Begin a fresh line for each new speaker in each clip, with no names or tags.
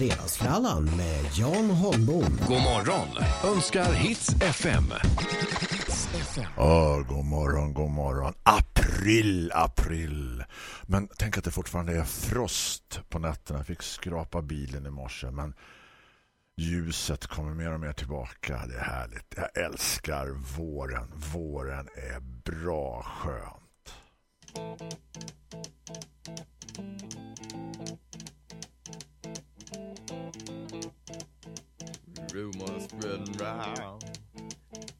Fredagsfrallan med Jan Holmbom.
God morgon önskar Hits FM.
Åh, god morgon, god morgon. April, april. Men tänk att det fortfarande är frost på nätterna. Jag fick skrapa bilen i morse, men ljuset kommer mer och mer tillbaka. Det är härligt. Jag älskar våren. Våren är bra skönt.
Rumors spreading round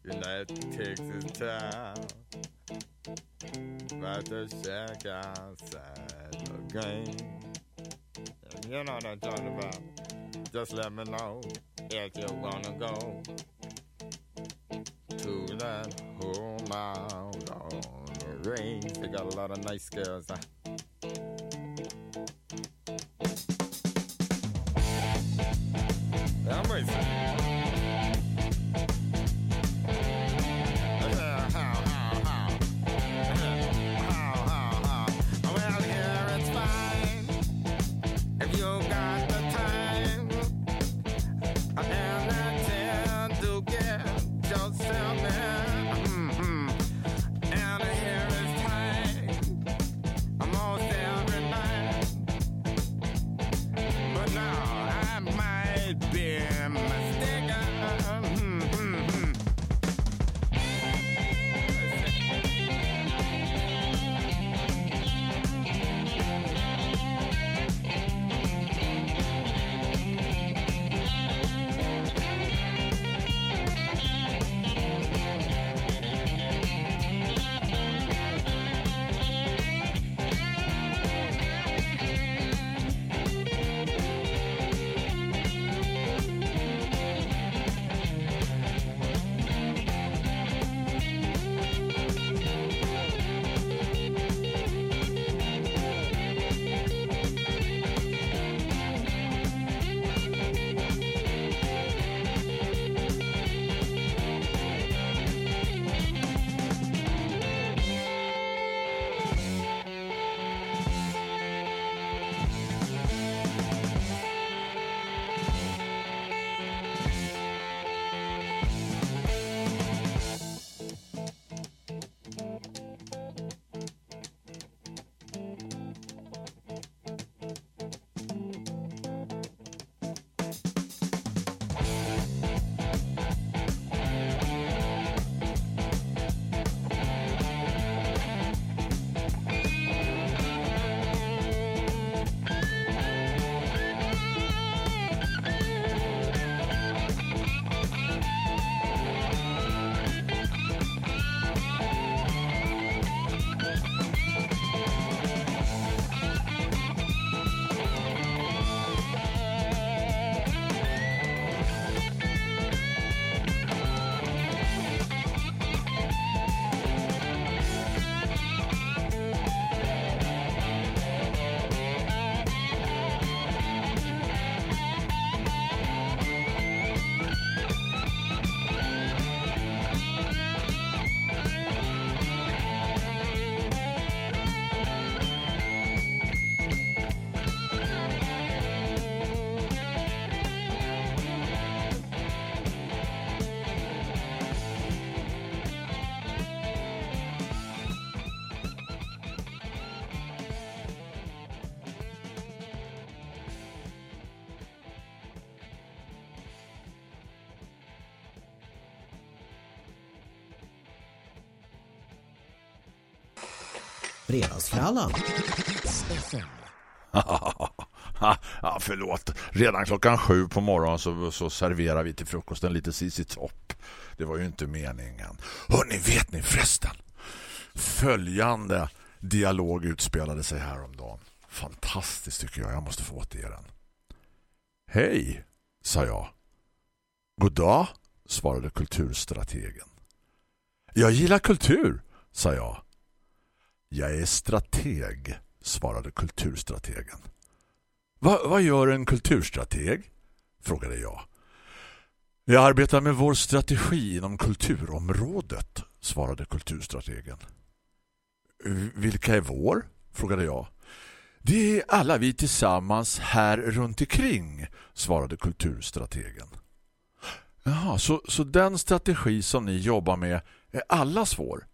United Texas town. About to shack outside the game. You know what I'm talking about. Just let me know if you wanna go To that home out on the range. They got a lot of nice girls huh?
Fredagsfrallan.
ja, förlåt. Redan klockan sju på morgonen så, så serverar vi till frukosten lite sisi topp. Det var ju inte meningen. Hörrni, vet ni förresten? Följande dialog utspelade sig häromdagen. Fantastiskt tycker jag. Jag måste få återge den. Hej, sa jag. God dag, svarade kulturstrategen. Jag gillar kultur, sa jag. Jag är strateg, svarade kulturstrategen. Va, vad gör en kulturstrateg? frågade jag. Jag arbetar med vår strategi inom kulturområdet, svarade kulturstrategen. Vilka är vår? frågade jag. Det är alla vi tillsammans här runt omkring, svarade kulturstrategen. Jaha, så, så den strategi som ni jobbar med är allas vår?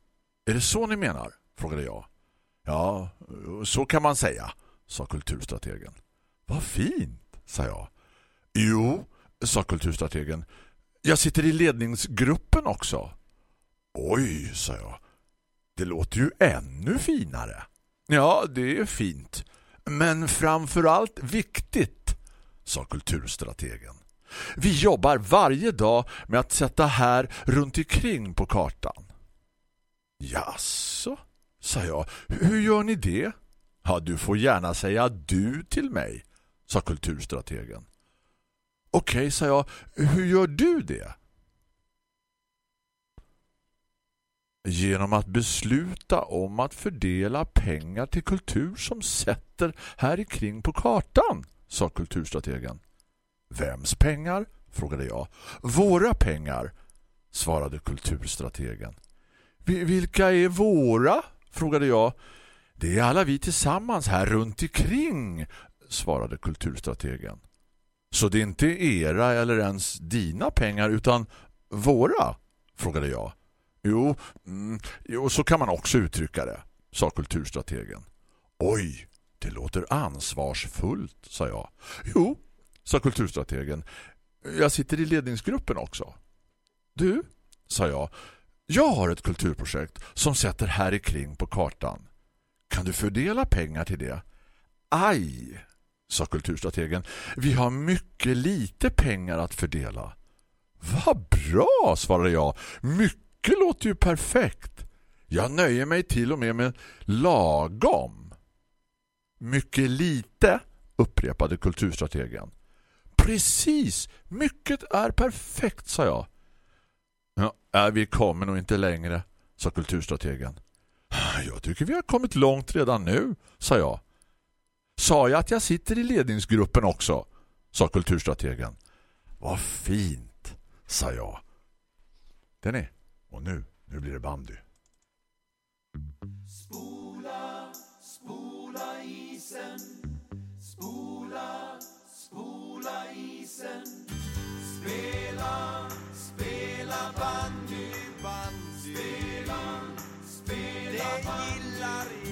Är det så ni menar? Frågade jag. Ja, så kan man säga, sa kulturstrategen. Vad fint, sa jag. Jo, sa kulturstrategen. Jag sitter i ledningsgruppen också. Oj, sa jag. Det låter ju ännu finare. Ja, det är fint. Men framförallt viktigt, sa kulturstrategen. Vi jobbar varje dag med att sätta här runt omkring på kartan. Jaså, sa jag. Hur gör ni det? Ja, du får gärna säga du till mig, sa kulturstrategen. Okej, sa jag. Hur gör du det? Genom att besluta om att fördela pengar till kultur som sätter här kring på kartan, sa kulturstrategen. Vems pengar? frågade jag. Våra pengar, svarade kulturstrategen. Vilka är våra? Frågade jag. Det är alla vi tillsammans här runt omkring, svarade kulturstrategen. Så det är inte era eller ens dina pengar utan våra? frågade jag. Jo, mm, jo, så kan man också uttrycka det, sa kulturstrategen. Oj, det låter ansvarsfullt, sa jag. Jo, sa kulturstrategen. Jag sitter i ledningsgruppen också. Du, sa jag, jag har ett kulturprojekt som sätter här kring på kartan. Kan du fördela pengar till det? Aj, sa kulturstrategen. Vi har mycket lite pengar att fördela. Vad bra, svarade jag. Mycket låter ju perfekt. Jag nöjer mig till och med med lagom. Mycket lite, upprepade kulturstrategen. Precis, mycket är perfekt, sa jag. Äh, vi kommer nog inte längre, sa kulturstrategen. Jag tycker vi har kommit långt redan nu, sa jag. Sa jag att jag sitter i ledningsgruppen också, sa kulturstrategen. Vad fint, sa jag. Den är. Och nu, nu blir det bandy.
Spola, spola isen Spola, spola isen Spela, spela bandy spela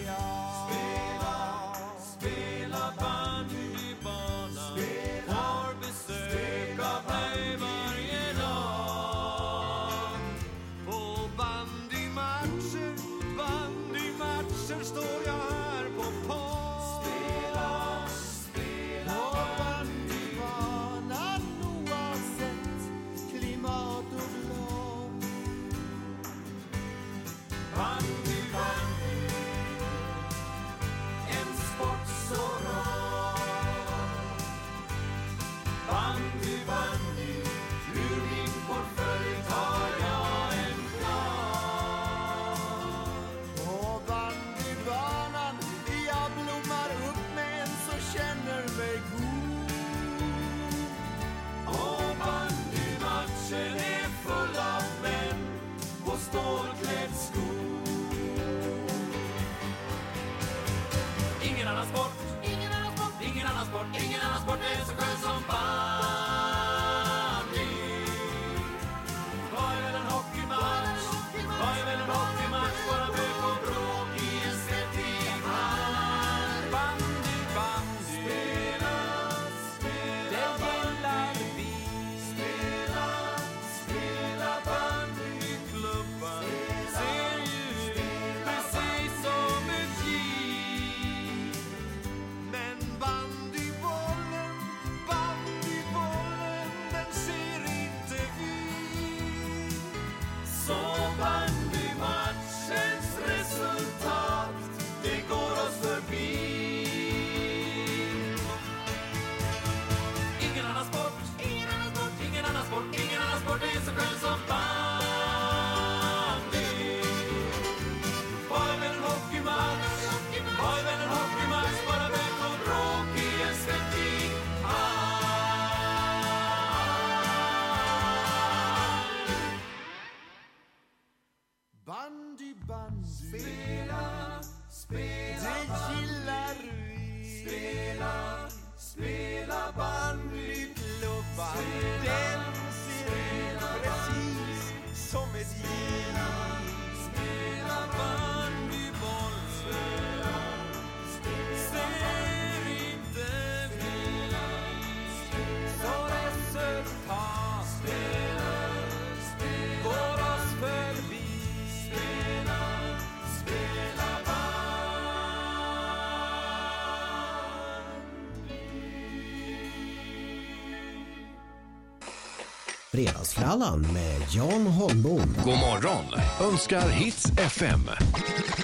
Fredagsfrallan med Jan Holmbom.
God morgon önskar Hits FM.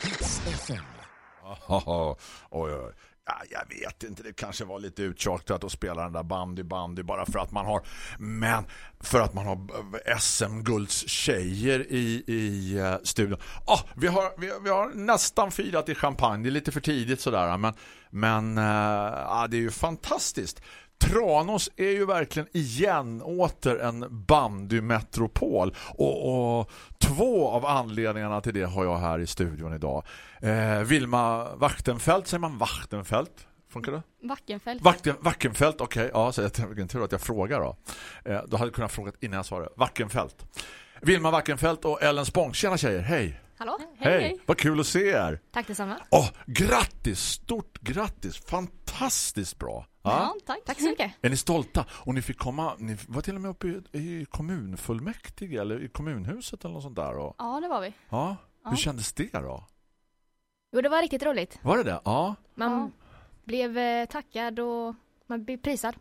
Hits FM.
Oj, oj, oj. Ja, jag vet inte, det kanske var lite uttjatat att spela den där bandy bandy bara för att man har men för att man har SM-gulds tjejer i, i uh, studion. Oh, vi, har, vi, vi har nästan firat i champagne, det är lite för tidigt sådär men, men uh, ja, det är ju fantastiskt. Tranås är ju verkligen igen åter en bandymetropol och, och två av anledningarna till det har jag här i studion idag. Eh, Vilma Wachtenfeld, säger man Wachtenfeld? Funkar det?
Wackenfält.
Wacken, Wackenfeld, okej. Okay. Ja, så jag vilken tur att jag frågar då. Eh, då hade jag kunnat fråga innan jag svarade. Wackenfeld. Vilma Wackenfeld och Ellen Spång. Tjena tjejer, hej.
Hallå?
Hej, hej. vad kul att se er.
Tack detsamma.
Åh, grattis, stort grattis. Fantastiskt bra.
Ja, tack. Tack så mycket.
Är ni stolta? Och ni fick komma, ni var till och med uppe i, i kommunfullmäktige eller i kommunhuset eller något sånt där. Och,
Ja, det var vi.
ja. Hur
Ja.
kändes det då?
Jo, det var riktigt roligt.
Var det det? Ja.
Man blev eh, tackad och man blev prisad.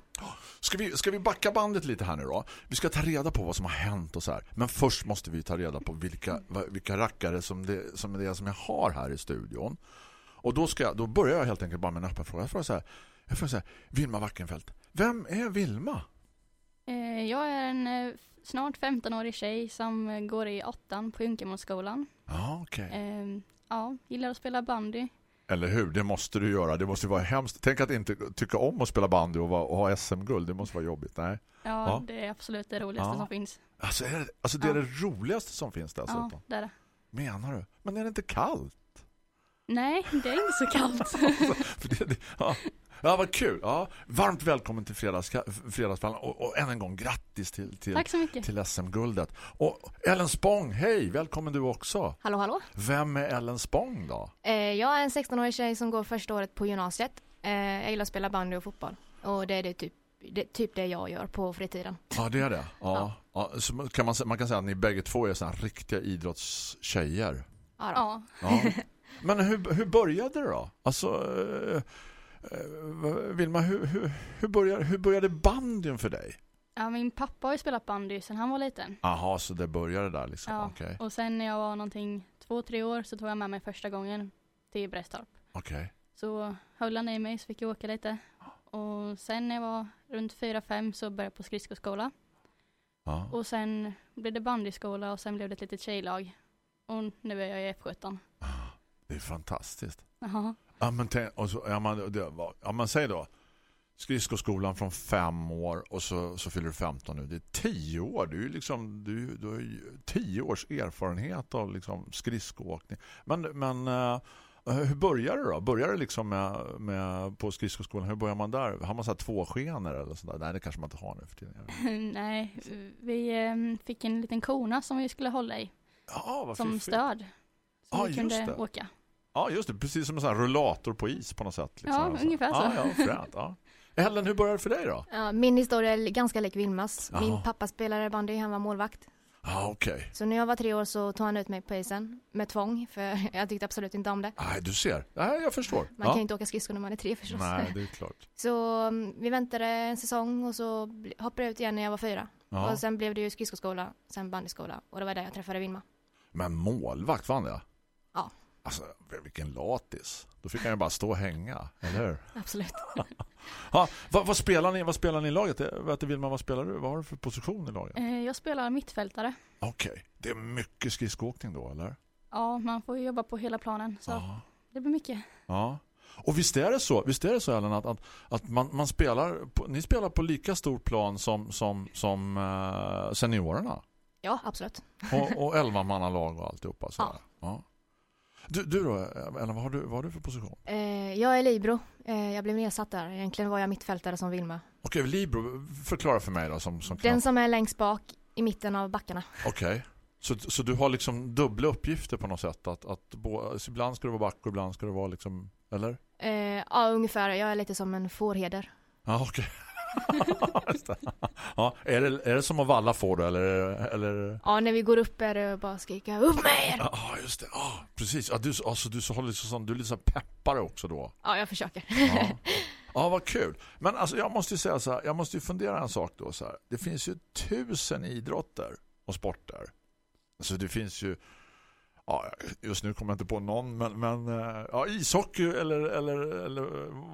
Ska vi, ska vi backa bandet lite här nu då? Vi ska ta reda på vad som har hänt och så här. Men först måste vi ta reda på vilka, vilka rackare som det, som det är som jag har här i studion. Och då, ska jag, då börjar jag helt enkelt bara med en öppen fråga. Jag frågar så här, jag så här Vilma Wackenfeldt, vem är Vilma?
Eh, Jag är en eh, snart 15-årig tjej som eh, går i åttan på Junkermålsskolan.
Ja, okej.
Eh, Ja, gillar att spela bandy.
Eller hur? Det måste du göra. Det måste vara hemskt. Tänk att inte tycka om att spela bandy och, ha SM-guld. Det måste vara jobbigt. Nej.
Ja,
Ja.
det är absolut det roligaste
Ja.
som finns.
Alltså, är det, alltså det är
Ja.
det roligaste som finns dessutom.
Ja, det är det.
Menar du? Men är det inte kallt?
Nej, det är inte så kallt.
För det, det, ja. Ja, vad kul. Ja, varmt välkommen till fredags, Fredagsfallen och, och än en gång grattis till, till, till SM-guldet. Och Ellen Spång, hej, välkommen du också.
Hallå, hallå.
Vem är Ellen Spång då?
Eh, jag är en 16-årig tjej som går första året på gymnasiet. Eh, jag gillar att spela bandy och fotboll. Och det är det typ, det, typ det jag gör på fritiden.
Ja, det är det. Ja. Ja. så kan man, man kan säga att ni bägge två är såna riktiga idrottstjejer.
Ja.
Ja,
Ja. Men hur, hur började det då? Alltså, eh, Vilma, hur, hur, hur, började, hur började bandyn för dig?
ja, min pappa har ju spelat bandy sedan han var liten.
Aha, så det började där liksom.
Ja,
Okej.
och sen när jag var någonting två, tre år så tog jag med mig första gången till Brästorp.
Okej.
Så höll han i mig så fick jag åka lite. Och sen när jag var runt fyra fem så började jag på skridskoskola.
Ja.
Och sen blev det bandyskola och sen blev det ett litet tjejlag. Och nu är jag i F17.
Det är fantastiskt.
Jaha.
Ja, men, och så, ja, man, det, ja, man säger då skridskoskolan från fem år och så, så fyller du 15 nu. Det är tio år. Du, är liksom, du, du har tio års erfarenhet av liksom skridskoåkning. Men, men eh, hur börjar det då? Börjar det liksom med, med, på skridskoskolan? Hur börjar man där? Har man så här två skenor eller sådär? Nej, det kanske man inte har nu för tiden.
Nej, vi ehm, fick en liten kona som vi skulle hålla i
Ja, vad
som
fiffigt.
stöd. Så
Ja,
vi kunde
det.
åka.
Ja, just det. Precis som en sån här rullator på is på något sätt. Liksom.
Ja, ungefär så.
Ja, ja, fränt, ja. Ellen, hur började det för dig då?
Ja, min historia är ganska lik Vilmas. Min pappa spelade bandy, han var målvakt.
Ja, okej.
Så när jag var tre år så tog han ut mig på isen med tvång, för jag tyckte absolut inte om det.
Nej, du ser. Nej, jag förstår.
Man
ja.
kan ju inte åka skridskor när man är tre förstås.
Nej, det är klart.
Så mm, vi väntade en säsong och så hoppade jag ut igen när jag var fyra.
Ja.
Och sen blev det ju skridskoskola, sen bandyskola. Och det var där jag träffade Vilma.
Men målvakt vann jag.
Ja.
Alltså, vilken latis. Då fick han ju bara stå och hänga, eller hur?
Absolut.
Ja, vad, vad, spelar ni, vad spelar ni i laget? Jag vet inte, Vilma, vad spelar du? Vad har du för position i laget?
Eh, Jag spelar mittfältare.
Okej, det är mycket skridskoåkning då, eller?
Ja, man får ju jobba på hela planen. Så
Ja.
det blir mycket.
Ja. Och visst är det så, visst är det så Ellen, att, att, att man, man spelar på, ni spelar på lika stor plan som, som, som eh, seniorerna
Ja, absolut.
och, och elvamannalag och alltihopa så
Ja.
ja. Du, du då, Ellen, vad har du, vad har du för position?
Eh, jag är libero. Eh, jag blev nedsatt där. Egentligen var jag mittfältare som Vilma.
Okej, Libro, förklara för mig då som, som
Den som är längst bak i mitten av backarna.
Okej. Så, så du har liksom dubbla uppgifter på något sätt? Att, att bo, alltså ibland ska du vara back och ibland ska du vara liksom, eller?
Eh, ja, ungefär. Jag är lite som en fårheder.
Ja, okej. Just det. ja, är, det, är det som att valla får du eller, eller?
Ja, när vi går upp är det bara skrika upp med er!
Ja, just det. Ja, precis. Ja, du, alltså, du, så håller sån- du är lite så peppare också då.
Ja, jag försöker.
Ja. Ja, vad kul. Men alltså, jag måste ju säga så här, jag måste ju fundera en sak då så här. Det finns ju tusen idrotter och sporter. Alltså det finns ju ja, just nu kommer jag inte på någon men, men eh, ja, ishockey eller, eller, eller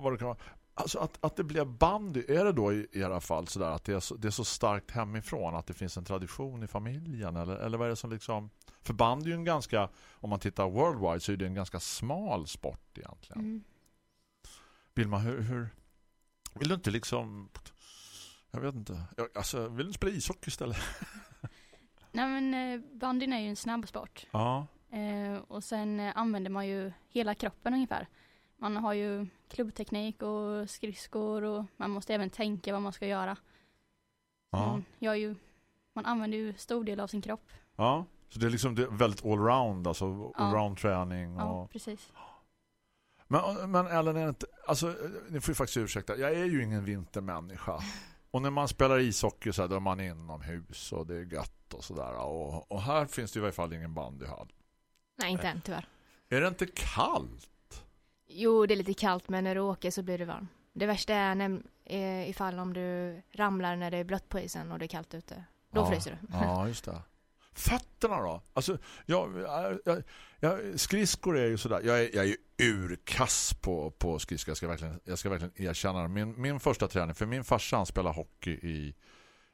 vad det kan vara. Alltså att, att det blev bandy, är det då i era fall sådär att det är, så, det är så starkt hemifrån att det finns en tradition i familjen eller, eller vad är det som liksom för bandy är ju en ganska, om man tittar worldwide så är det en ganska smal sport egentligen.
Mm.
Vilma, hur, hur vill du inte liksom jag vet inte, jag, alltså vill du inte spela ishockey istället?
Nej men eh, bandyn är ju en snabb sport.
Ja.
Eh, och sen eh, använder man ju hela kroppen ungefär. Man har ju klubbteknik och skridskor och man måste även tänka vad man ska göra.
Ja.
Man, gör ju, man använder ju stor del av sin kropp.
Ja, så det är liksom det är väldigt allround, alltså allround träning. Och...
Ja, precis.
Men, men Ellen, är inte, alltså, ni får ju faktiskt ursäkta, jag är ju ingen vintermänniska. Och när man spelar ishockey så här, då är man inomhus och det är gött och sådär. Och, och här finns det i varje fall ingen bandyhall.
Nej, inte än tyvärr.
Är det inte kallt?
Jo, det är lite kallt men när du åker så blir det varmt. Det värsta är när, eh, ifall om du ramlar när det är blött på isen och det är kallt ute. Då
Ja.
fryser du.
Ja, just det. Fötterna då? Alltså, jag, jag, jag, skridskor är ju sådär. Jag är, jag är urkass på, på skridskor. Jag ska verkligen, jag ska verkligen erkänna. Min, min första träning, för min farsa han spelar hockey i,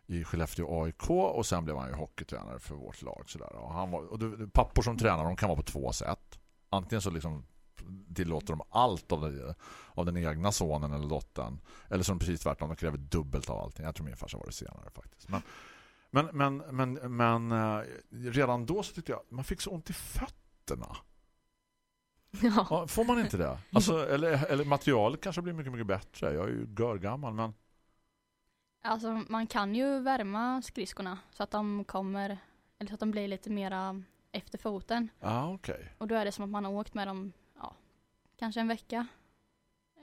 i Skellefteå AIK och sen blev han ju hockeytränare för vårt lag. Sådär. Och han var, och du, pappor som tränar, de kan vara på två sätt. Antingen så liksom tillåter de allt av, det, av den egna sonen eller dottern. Eller som precis tvärtom, de kräver dubbelt av allting. Jag tror min farsa var det senare faktiskt. Men, men, men, men, men eh, redan då så tyckte jag man fick så ont i fötterna.
Ja.
Får man inte det? Alltså, eller, eller materialet kanske blir mycket, mycket bättre. Jag är ju görgammal, men
Alltså man kan ju värma skridskorna så att de kommer, eller så att de blir lite mera efter foten.
ja, okej.
Och då är det som att man har åkt med dem, kanske en vecka.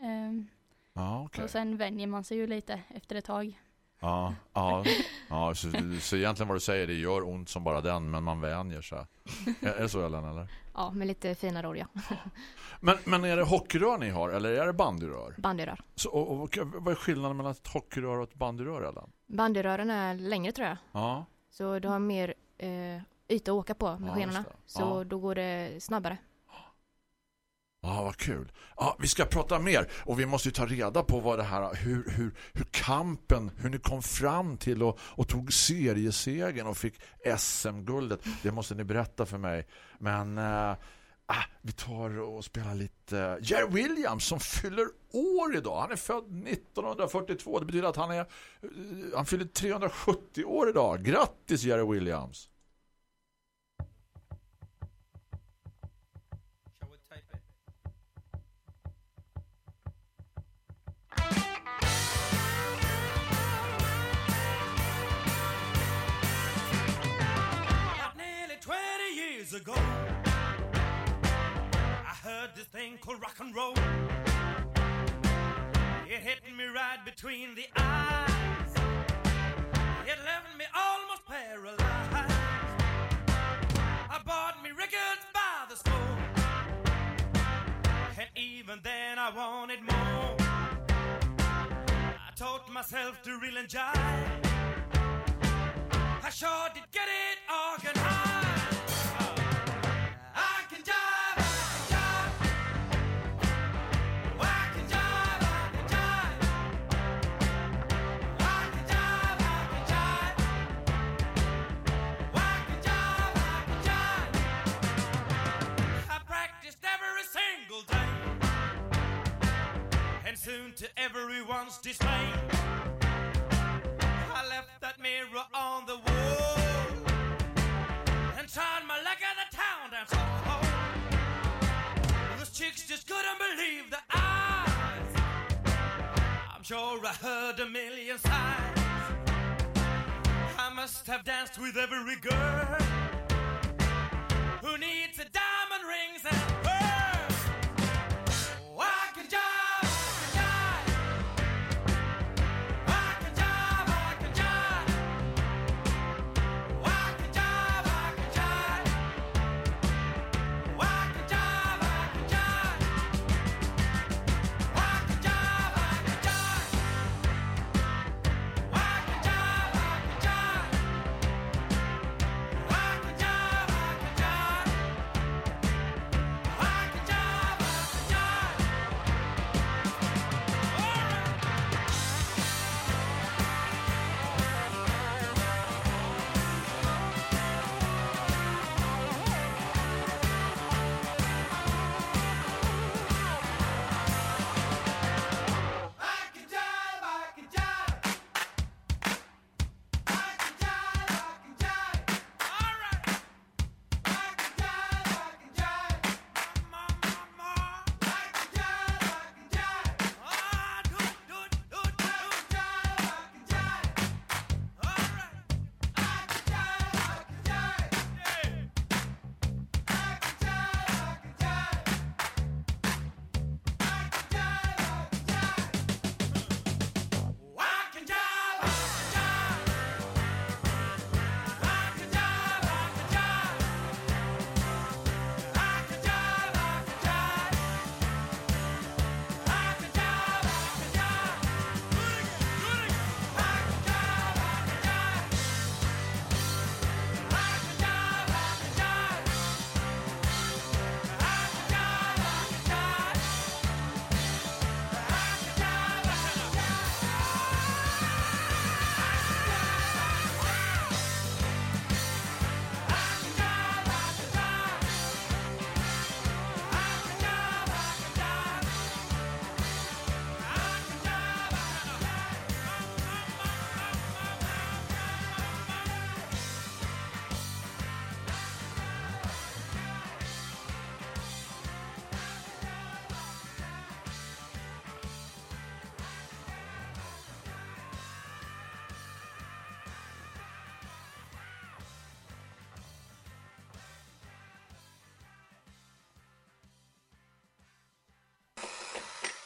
Ehm,
Ja, okej.
Och sen vänjer man sig ju lite efter ett tag.
Ja, ja, ja så, så egentligen vad du säger, det gör ont som bara den, men man vänjer sig. Är, det så, Ellen, eller?
ja, med lite fina ord, ja.
Men, men är det hockeyrör ni har, eller är det bandyrör?
Bandyrör.
Så, och, och, vad är skillnaden mellan ett hockeyrör och ett bandyrör, Ellen?
Bandyrören är längre tror jag.
Ja,
Så du har mer eh, yta att åka på med
Ja,
skenorna. Så
Ja.
då går det snabbare.
Ja, vad kul. Ja, vi ska prata mer och vi måste ju ta reda på vad det här, hur, hur, hur kampen, hur ni kom fram till och, och tog seriesegen och fick SM-guldet. Det måste ni berätta för mig. Men eh, ah, vi tar och spelar lite eh, Jerry Williams som fyller år idag. Han är född 1942. Det betyder att han är eh, han fyller 370 år idag. Grattis Jerry Williams.
Years ago, I heard this thing called rock and roll. It hit me right between the eyes. It left me almost paralyzed. I bought me records by the score. And even then I wanted more. I taught myself to reel and jive. I sure did get it organized. To everyone's dismay, I left that mirror on the wall and tried my luck at the town dance hall. Those chicks just couldn't believe the eyes. I'm sure I heard a million sighs. I must have danced with every girl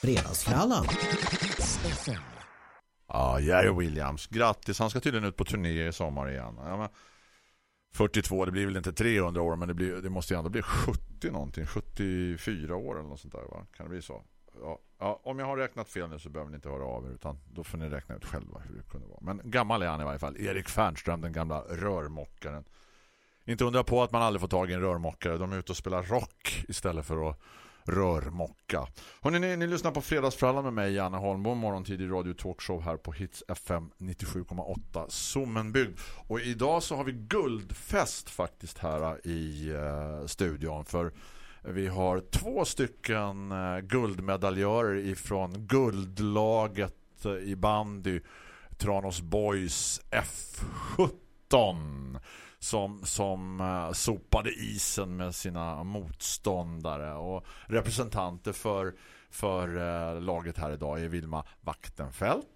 Fredagsfrallan.
Ja, Jerry Williams. Grattis, han ska tydligen ut på turné i sommar igen. Ja, men 42, det blir väl inte 300 år men det, blir, det måste ju ändå bli 70 någonting. 74 år eller något sånt där va? Kan det bli så? Ja, ja, om jag har räknat fel nu så behöver ni inte höra av er utan då får ni räkna ut själva hur det kunde vara. Men gammal är han i varje fall. Erik Fernström, den gamla rörmockaren. Inte undra på att man aldrig får tag i en rörmockare. De är ute och spelar rock istället för att rörmocka. Hörrni, ni, ni lyssnar på Fredagsfrallan med mig, Janne Holmbom, morgontidig radio talkshow här på Hits FM 97,8 Sommenbygd. Och idag så har vi guldfest faktiskt här i eh, studion för vi har två stycken eh, guldmedaljörer ifrån guldlaget eh, i bandy Tranås Boys F17 som, som uh, sopade isen med sina motståndare och representanter för, för uh, laget här idag är Vilma Vaktenfält.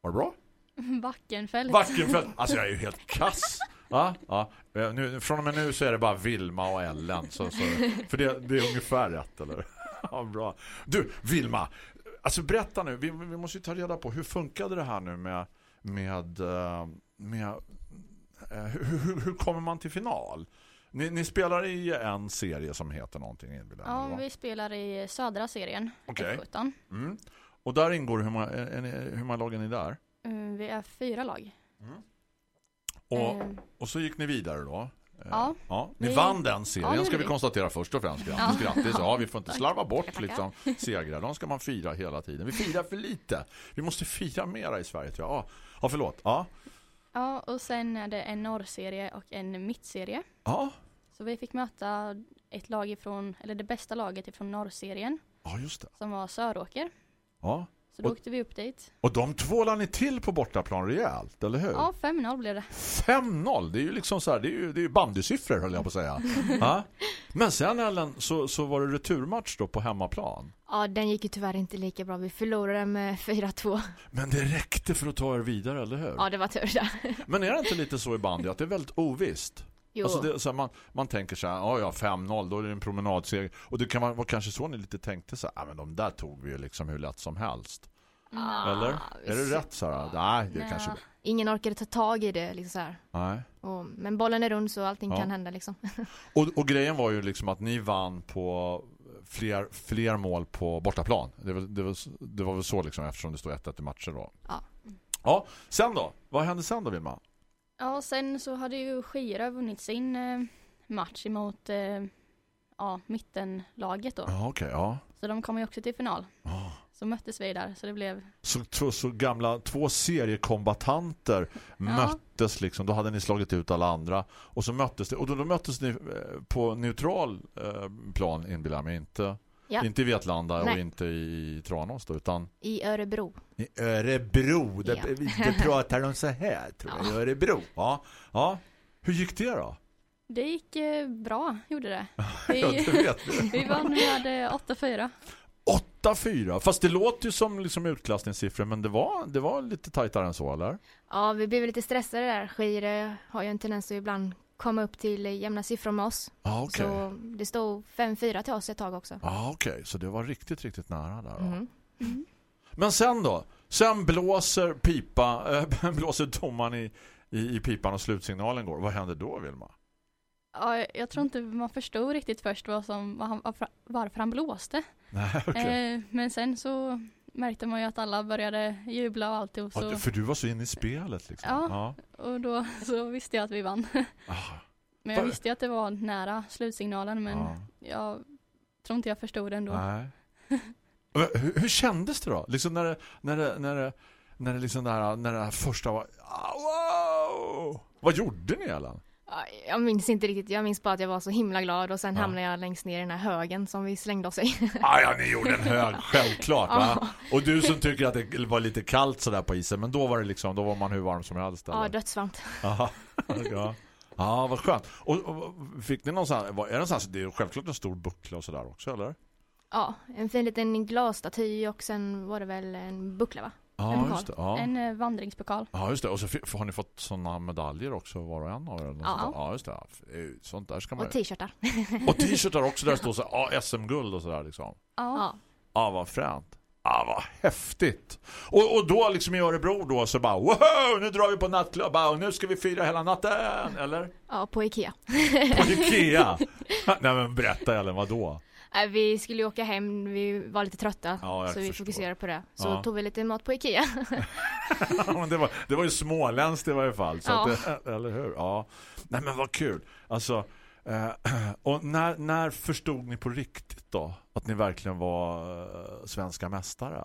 Var det bra?
Backenfält.
Vaktenfält. Alltså jag är ju helt kass. Ja, ja. Eh, Nu, från och med nu så är det bara Vilma och Ellen. Så, så, för det, det är ungefär rätt, eller? Ja, bra. Du, Vilma, alltså berätta nu. Vi, vi måste ju ta reda på hur funkade det här nu med, med, eh, med eh, hur, hur, hur kommer man till final? Ni, ni spelar i en serie som heter någonting.
Ja,
va?
vi spelar i södra serien,
Okej.
F17.
Mm. Och där ingår hur många, hur många lag är där?
Mm, Vi är fyra lag.
Och,
Eh,
och så gick ni vidare då? Eh,
Ja.
ja. Ni
Vi-
vann den
Ja,
serien
det
ska vi konstatera först och främst. Grattis,
Ja.
grattis. Ja, vi får inte slarva bort liksom, segrar. De ska man fira hela tiden. Vi firar för lite. Vi måste fira mera i Sverige. tror jag. Ja, ja förlåt. Ja.
Ja, och sen är det en norrserie och en mittserie.
Ja.
Så vi fick möta ett lag ifrån, eller det bästa laget ifrån norrserien,
ja, just det.
som var Söråker.
Ja.
Så då
Och-
åkte vi upp dit.
Och de tvålar ni till på bortaplan rejält, eller hur?
Ja, 5-0 blev det.
5-0, det är ju liksom så här, det är ju, det är ju bandysiffror höll jag på att säga. ja. Men sen Ellen, så, så var det returmatch då på hemmaplan.
Ja, den gick ju tyvärr inte lika bra. Vi förlorade med 4-2.
Men det räckte för att ta er vidare, eller hur?
Ja, det var tur där.
Men är det inte lite så i bandy att det är väldigt ovisst?
Jo.
Alltså det, så här, man, man tänker så här, ja ja 5-0, då är det en promenadseger. Och det kan vara kanske så ni lite tänkte så här, men de där tog vi ju liksom hur lätt som helst.
Ja,
Eller? Är det rätt så här? Nej, det
Nej.
kanske...
Ingen orkade ta tag i det liksom så här.
Nej.
Och, men bollen är rund så allting
Ja.
kan hända liksom.
Och, och grejen var ju liksom att ni vann på fler, fler mål på bortaplan. Det var, det var, det var väl så liksom eftersom det stod 1-1 i matcher då.
Ja.
Ja, sen då? Vad hände sen då Vilma?
Ja, sen så hade ju Skira vunnit sin eh, match emot eh, ja, mittenlaget då.
Ja, okej, ja.
Så de kom ju också till final.
Ja.
Så möttes vi där, så det blev
Så, så, så gamla två seriekombatanter möttes liksom, då hade ni slagit ut alla andra och så möttes ni, och då, då möttes ni eh, på neutral eh, plan inbillar mig inte,
Ja.
inte i Vetlanda och
Nej.
inte i Tranås då, utan
I Örebro.
i Örebro, där,
Ja.
där pratar de så här tror jag, i Örebro ja. ja, hur gick det då?
Det gick eh, bra, gjorde det.
Ja,
Vi,
det vet vi.
vi vann med eh, 8-4.
8-4, fast det låter ju som liksom utklassningssiffror men det var, det var lite tajtare än så, eller?
Ja, vi blev lite stressade där. Skire har ju en tendens att ibland komma upp till jämna siffror med oss.
Ja, okej.
Så det stod 5-4 till oss ett tag också.
Ja, okej. Så det var riktigt, riktigt nära där. då.
Mhm.
Men sen då? Sen blåser pipa, äh, blåser domaren i, i, i pipan och slutsignalen går. Vad händer då, Vilma?
Ja, jag- tror inte man förstod riktigt först vad som, vad han, varför, varför han blåste.
Nej, okej.
Eh, men sen så märkte man ju att alla började jubla och allt och
Ja,
så.
för du var så inne i spelet liksom.
Ja. Och då så visste jag att vi vann.
Ah,
Men jag visste ju att det var nära slutsignalen men
ja.
jag tror inte jag förstod det ändå.
Nej. Hur, hur kändes det då? Liksom när det, när det, när det, när det liksom det här, när det första var ah, wow! Vad gjorde ni Ellen?
Ja, Jag minns inte riktigt. Jag minns bara att jag var så himla glad och sen
Ja.
hamnade jag längst ner i den här högen som vi slängde oss i.
Ah, ja, ni gjorde en hög, självklart va?
Ja.
Och du som tycker att det var lite kallt sådär på isen, men då var det liksom, då var man hur varm som helst. eller?
Ja, dödsvarmt.
Aha. ja. ja, vad skönt. Och, och fick ni någon sån här, var- är det, någon sån här, det är självklart en stor buckla och sådär också, eller?
Ja, en fin liten glasstaty och sen var det väl en buckla va? En
Ja,
pokal.
just det. Ja.
En eh, vandringspokal.
Ja, just det. Och så har ni fått sådana medaljer också var och en av er? eller något
Ja.
ja, just det. Ju- Sånt där ska man...
Och t-shirtar.
Och t-shirtar också där det står så ja, SM-guld och sådär liksom.
Ja.
Ja.
Ja, vad fränt. Ja, vad häftigt. Och, och då liksom i Örebro då så bara, wow, nu drar vi på nattklubb och nu ska vi fira hela natten, eller?
Ja, på Ikea.
På Ikea. Nej men berätta Ellen, vad då?
Nej, vi skulle ju åka hem, vi var lite trötta.
Ja,
så vi
förstår.
fokuserade på det. Så
Ja.
tog vi lite mat på Ikea.
Men det, var, det var ju småländskt i varje fall. Så
Ja.
att det, eller hur? Ja. Nej men vad kul. Alltså, eh, och när, när förstod ni på riktigt då att ni verkligen var svenska mästare?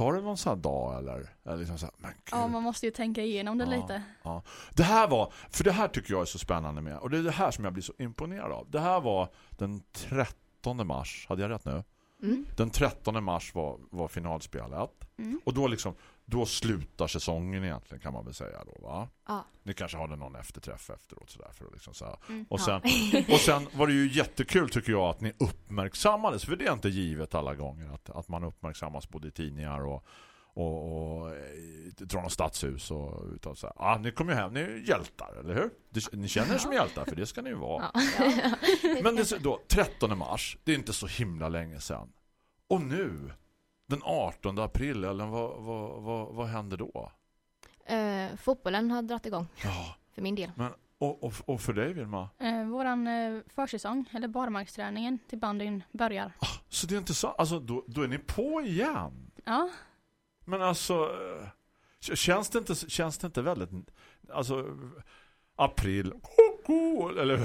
Tar det någon sån här dag eller? eller liksom så här, men gud.
Ja, man måste ju tänka igenom det
Ja.
lite.
Ja. Det här var, för det här tycker jag är så spännande med. Och det är det här som jag blir så imponerad av. Det här var den 13 mars, hade jag rätt nu?
Mm.
Den 13 mars var, var finalspelet.
Mm.
Och då liksom, då slutar säsongen egentligen kan man väl säga då va?
Ja.
Ni kanske hade någon efterträff efteråt sådär för att liksom så.
Mm.
Och,
Ja.
sen, och sen var det ju jättekul tycker jag att ni uppmärksammades. För det är inte givet alla gånger att, att man uppmärksammas både i tidningar och, och, och i Tranås stadshus och utav så här. Ja, ni kommer ju hem, ni är hjältar, eller hur? Ni känner er som hjältar, för det ska ni ju vara.
Ja.
Men det då, 13 mars, det är inte så himla länge sedan. Och nu, den 18 april, eller vad, vad, vad, vad händer då?
Eh, fotbollen har dragit igång,
Ja,
för min del.
men, och, och, och för dig Vilma?
Eh, våran eh, försäsong, eller barmarksträningen till bandyn börjar.
Så det är inte så, alltså då, då är ni på igen.
Ja,
Men alltså, eh, känns det inte, känns det inte väldigt, alltså april, koko, eller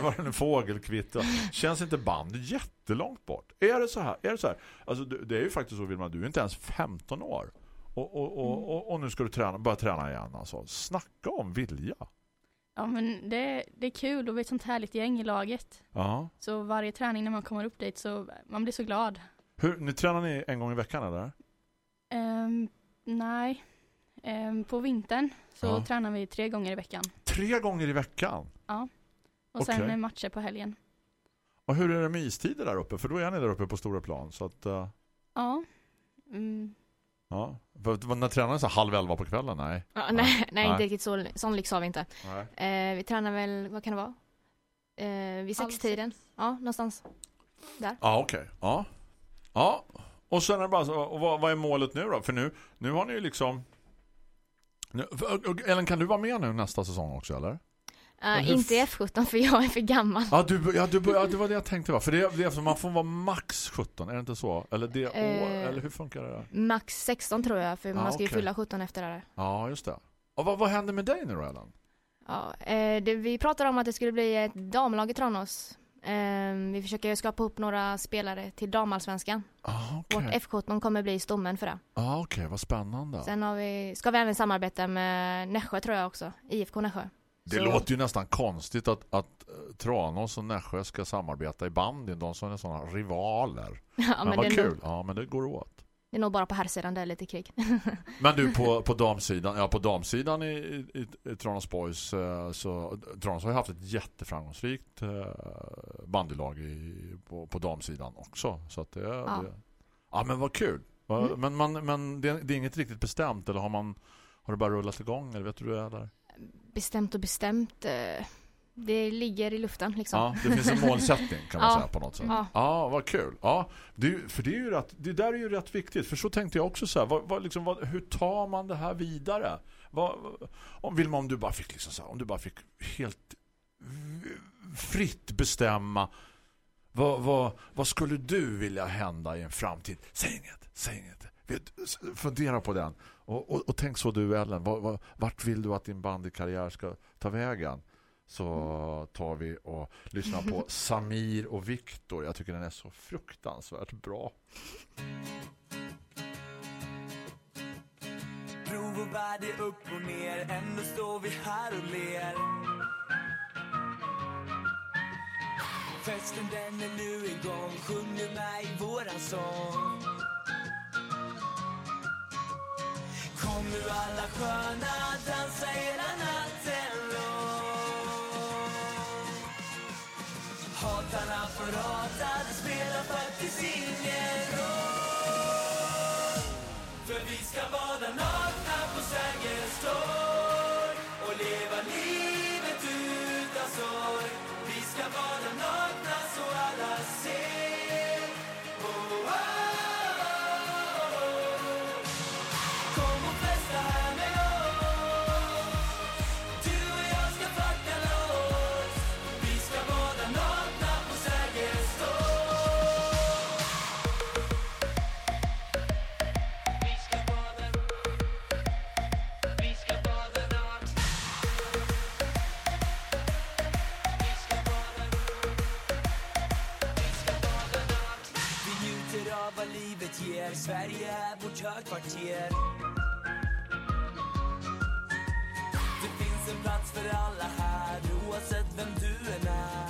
vad det nu fågelkvitter, känns inte band jättelångt bort? Är det så här? Är det så här? Alltså det är ju faktiskt så Vilma, du är inte ens 15 år. Och, och, och, och, och nu ska du träna, börja träna igen alltså. Snacka om vilja.
ja men det, det är kul och vi är ett sånt härligt gäng i laget.
Ja.
Så varje träning när man kommer upp dit så man blir så glad.
Hur, ni tränar ni en gång i veckan eller?
Ehm, nej, Ehm, på vintern så
Ja.
tränar vi tre gånger i veckan.
Tre gånger i veckan?
Och sen
Okej.
eh, matcher på helgen.
Och hur är det med istider där uppe? För då är ni där uppe på stora plan. Så att, eh,
Ja. Mm.
ja. För, när tränar ni så halv elva på kvällen? Nej.
Ja, nej, nej,
Nej.
inte riktigt så, sån lyx har vi inte. Eh, vi tränar väl, vad kan det vara? Eh, vid sextiden. Ja, någonstans.
Ja, okej. Ja. Ja. Och sen är det bara så, och vad, vad är målet nu då? För nu, nu har ni ju liksom... Ellen, kan du vara med nu nästa säsong också, eller? Hur
inte i F17 för jag är för gammal.
Ja, du, ja, du, ja det var det jag tänkte va? För det, det man får vara max 17, är det inte så? Eller det år,
Eh.
eller hur funkar det?
Max 16 tror jag, för
Ja,
man ska ju
okej.
fylla 17 efter det här.
Ja, just det. Och vad, vad händer med dig nu då, Ellen?
Ja, eh, det, vi pratade om att det skulle bli ett damlag i Tranås. Eh, vi försöker skapa upp några spelare till damallsvenskan.
Ah, okej.
Vårt F17 kommer bli stommen för det.
Ah, okej, vad spännande.
Sen har vi, ska vi även samarbeta med Nässjö tror jag också. IFK Nässjö.
Det
Så-
låter ju nästan konstigt att, att eh, Tranås och Nässjö ska samarbeta i bandyn. De som är sådana rivaler.
Ja,
men
men
vad
det, är
kul.
nog,
Ja, men det går åt.
Det är nog bara på herrsidan det är lite krig.
Men du, på, på damsidan, ja på damsidan i, i, i, Tranås Boys eh, så Tranås har ju haft ett jätteframgångsrikt eh, bandylag i, på, på damsidan också. Så att det, ja. det Ja, men vad kul.
Mm.
Men, man, men det, det är inget riktigt bestämt eller har man har det bara rullat igång eller vet du hur det är där?
Bestämt och bestämt. Det ligger i luften liksom.
Ja, det finns en målsättning kan man
Ja.
säga på något sätt.
Ja.
Ja, vad kul. Ja, det, för det är ju rätt, det där är ju rätt viktigt. För så tänkte jag också så här, vad, vad, liksom, vad, hur tar man det här vidare? Vad, om vill man om du bara fick liksom så här, om du bara fick helt fritt bestämma vad, vad, vad skulle du vilja hända i en framtid? Säg inget, säg inget. Vet, fundera på den. Och, och, och tänk så du Ellen, vad, vad, vart vill du att din bandykarriär ska ta vägen? Så tar vi och lyssnar på Samir och Viktor. Jag tycker den är så fruktansvärt bra.
Prov och värld är upp och ner, ändå står vi här och ler. Festen den är nu igång, sjung nu med i våran sång. Kom nu alla sköna, dansa hela Sverige är vårt högkvarter. Det finns en plats för alla här oavsett vem du än är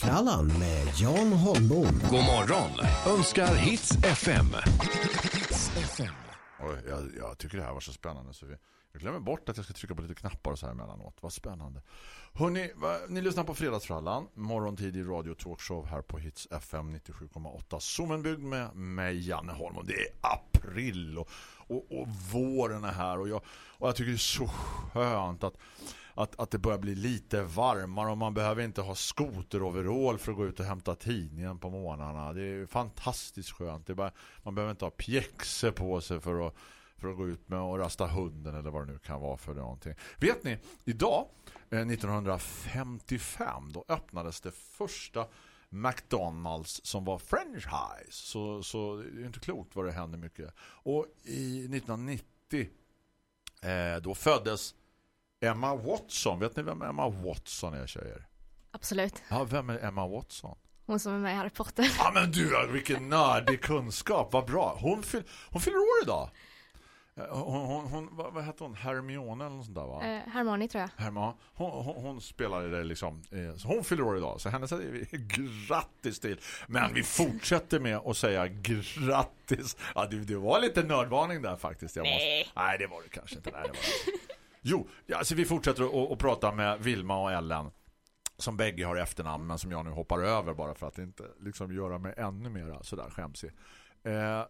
Fredagsfrallan med Jan Holmbom.
God morgon önskar Hits FM. Hits FM.
Jag, jag tycker det här var så spännande så vi, jag glömmer bort att jag ska trycka på lite knappar och så här emellanåt. Vad spännande. Hörrni, va, ni lyssnar på Fredagsfrallan. Morgontidig radio talkshow här på Hits FM 97,8. Sommenbygd med mig, Janne Holm. Och det är april och, och, och våren är här. Och jag, och jag tycker det är så skönt att att, att det börjar bli lite varmare och man behöver inte ha skoteroverall för att gå ut och hämta tidningen på morgnarna. Det är fantastiskt skönt. Det är bara, man behöver inte ha pjäxor på sig för att, för att gå ut med och rasta hunden eller vad det nu kan vara för någonting. Vet ni, idag eh, 1955 då öppnades det första McDonalds som var franchise. Så, så det är inte klokt vad det händer mycket. Och i 1990 eh, då föddes Emma Watson. Vet ni vem Emma Watson är, tjejer?
Absolut.
Ja, vem är Emma Watson?
Hon som är med i Harry Potter.
Ja, men du, vilken nördig kunskap. Vad bra. Hon, fyll, hon fyller år idag. Eh, Hon, hon, hon, vad, vad heter hon? Hermione eller något sånt där, va?
Eh, Hermione tror jag.
Herma, hon, hon, hon spelar i det liksom eh, så hon fyller år idag så henne säger vi grattis till men vi fortsätter med att säga grattis ja det, det var lite nördvarning där faktiskt jag
Nej.
Måste, nej det var det kanske inte nej, det var det. Jo alltså vi fortsätter att, prata med Vilma och Ellen som bägge har efternamn men som jag nu hoppar över bara för att inte liksom göra mig ännu mer sådär skämsig eh,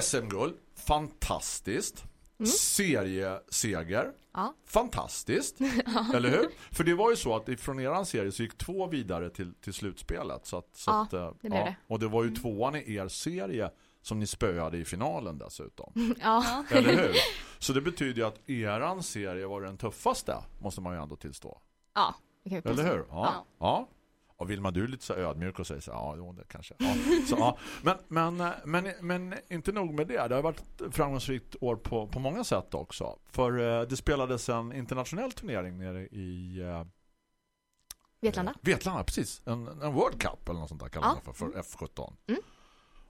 SM-guld, fantastiskt serieseger
Ja.
fantastiskt, eller hur? För det var ju så att från eran serie så gick två vidare till, till slutspelet. Så att, så
Ja,
att, eh,
det blev det.
Och det var ju tvåan i er serie som ni spöade i finalen dessutom.
Ja.
Eller hur? Så det betyder ju att eran serie var den tuffaste, måste man ju ändå tillstå.
Ja. vi
Eller hur? Ja. ja. Och vill man du är lite så ödmjuk och säger så ja, jo, det kanske. Ja. Så, ja. Men, men, men, men inte nog med det. Det har varit ett framgångsrikt år på, på många sätt också. För eh, det spelades en internationell turnering nere i eh,
Vetlanda.
Vetlanda, precis. En, en World Cup eller något sånt där kallar
Ja.
för, för F17.
Mm.